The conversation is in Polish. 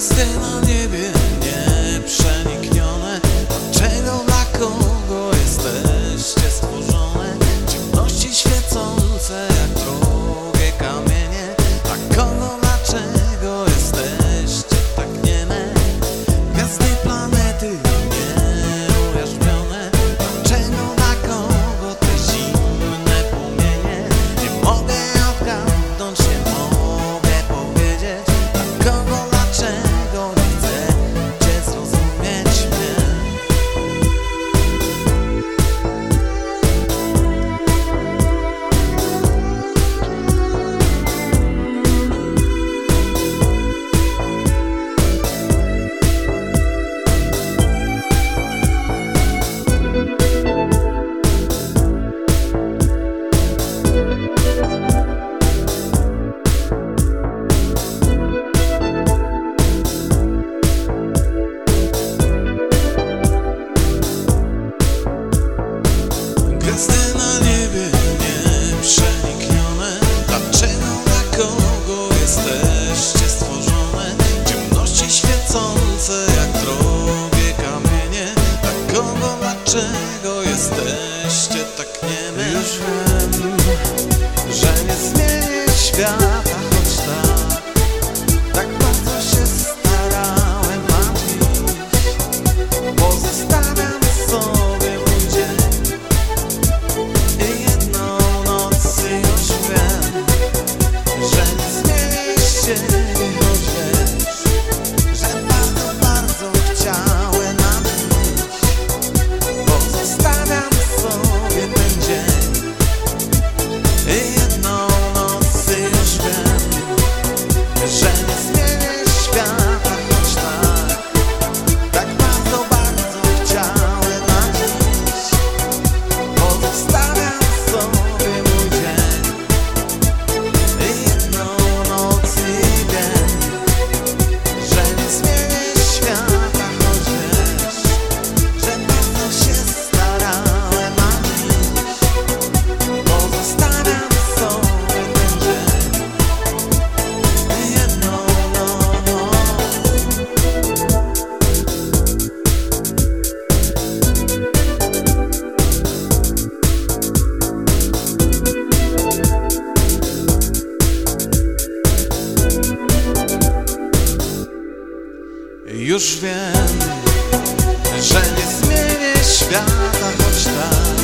still on jesteście tak niemy. Już wiem, że nie zmienię świata. Już wiem, że nie zmienię świata choć tak.